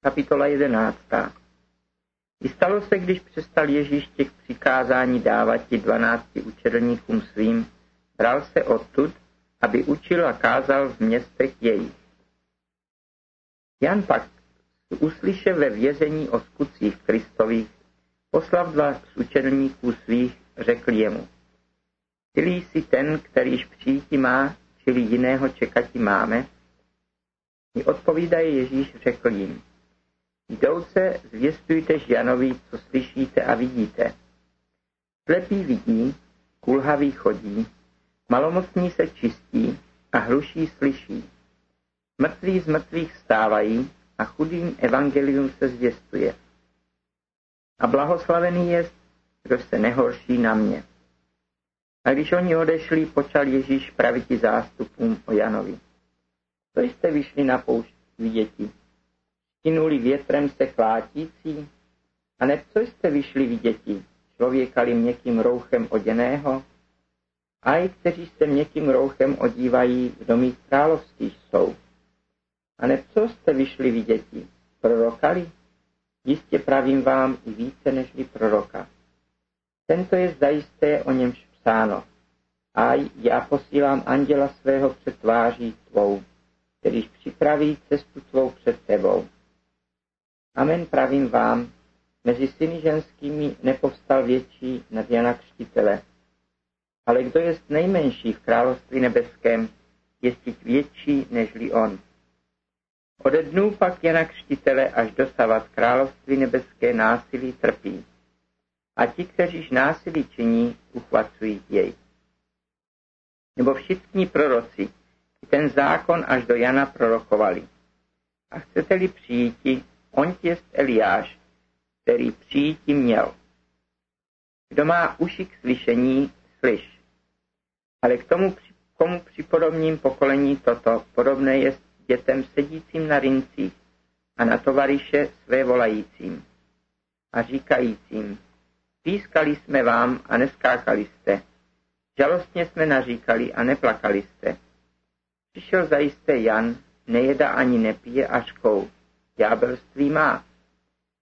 Kapitola 11. I stalo se, když přestal Ježíš těch přikázání dávat ti dvanácti učedlníkům svým, bral se odtud, aby učil a kázal v městech jejich. Jan pak, uslyše ve vězení o skutcích Kristových, poslav dva z učedlníků svých, řekl jemu. Ty jsi ten, kterýž přijíti má, čili jiného čekati máme? I odpovídaje Ježíš řekl jim. Jdouce zvěstujte Janovi, co slyšíte a vidíte. Slepý vidí, kulhavý chodí, malomocní se čistí a hluší slyší. Mrtví z mrtvých stávají a chudým evangelium se zvěstuje. A blahoslavený je, kdo se nehorší na mě. A když oni odešli, počal Ježíš praviti zástupům o Janovi. Co jste vyšli na poušť viděti? Stinuli větrem se chlátící? A ne co jste vyšli viděti? Člověkali měkkým rouchem oděného? A i kteří se měkkým rouchem odívají v domích královských jsou. A ne co jste vyšli viděti? Prorokali? Jistě pravím vám i více nežli proroka. Tento je zajisté o němž psáno. A já posílám anděla svého před tváří tvou, kterýž připraví cestu tvou před tebou. Amen pravím vám, mezi syny ženskými nepovstal větší nad Jana Křtitele. Ale kdo je nejmenší v království nebeském, je větší nežli on. Ode dnů pak Jana Křtitele až dosavat království nebeské násilí trpí. A ti, kteříž násilí činí, uchvacují jej. Nebo všichni proroci, ten zákon až do Jana prorokovali. A chcete-li přijít, on jest Eliáš, který přijít měl. Kdo má uši k slyšení, slyš. Ale k tomu, komu připodobním pokolení toto, podobné je dětem sedícím na rincích a na tovariše své volajícím a říkajícím, pískali jsme vám a neskákali jste, žalostně jsme naříkali a neplakali jste. Přišel zajisté Jan, nejeda ani nepije a škou, ďábelství má.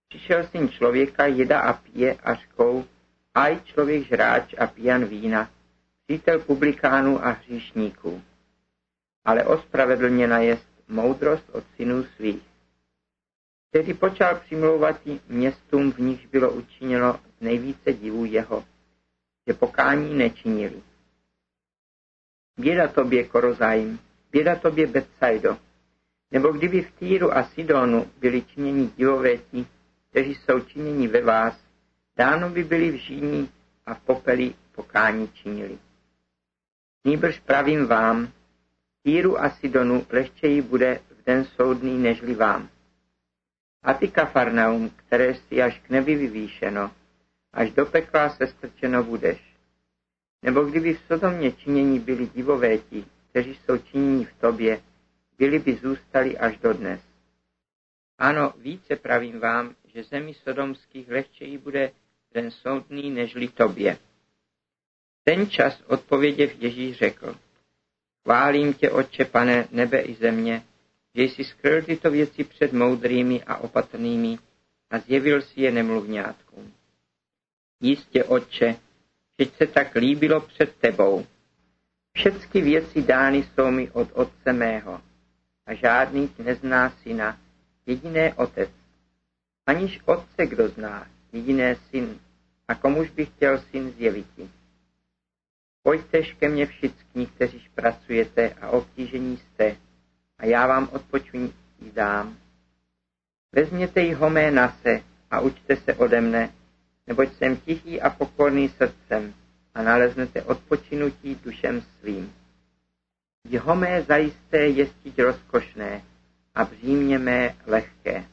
Přišel syn člověka, jeda a pije a škou, aj člověk žráč a pijan vína, přítel publikánů a hříšníků. Ale ospravedlněna jest moudrost od synů svých. Tedy počal přimlouvat městům, v nichž bylo učiněno nejvíce divů jeho, že pokání nečinili. Běda tobě, Korozajím, běda tobě, Betsaido, nebo kdyby v Týru a Sidonu byli činěni divové ti, kteří jsou činěni ve vás, dáno by byli v žíní a v popeli pokání činili. Nýbrž pravím vám, Týru a Sidonu lehčeji bude v den soudný nežli vám. A ty Kafarnaum, které si až k nebi vyvýšeno, až do pekla se strčeno budeš. Nebo kdyby v Sodomě činění byli divové ti, kteří jsou činění v tobě, byli by zůstali až do dnes. Ano, více pravím vám, že zemi sodomských lehčeji bude ten soudný nežli tobě. Ten čas odpověděv Ježíš řekl, chválím tě, Otče, pane, nebe i země, že jsi skryl tyto věci před moudrými a opatrnými a zjevil si je nemluvňátkům. Jistě, Otče, že se tak líbilo před tebou. Všechny věci dány jsou mi od Otce mého a žádný nezná syna, jediné otec. Aniž otce kdo zná, jediné syn, a komuž by chtěl syn zjeviti. Pojďtež ke mně všichni, kteří pracujete a obtížení jste, a já vám odpočuní dám. Vezměte jí homé nase a učte se ode mne, neboť jsem tichý a pokorný srdcem a naleznete odpočinutí dušem svým. Jeho mé zajisté jestiť rozkošné a břímě mé lehké.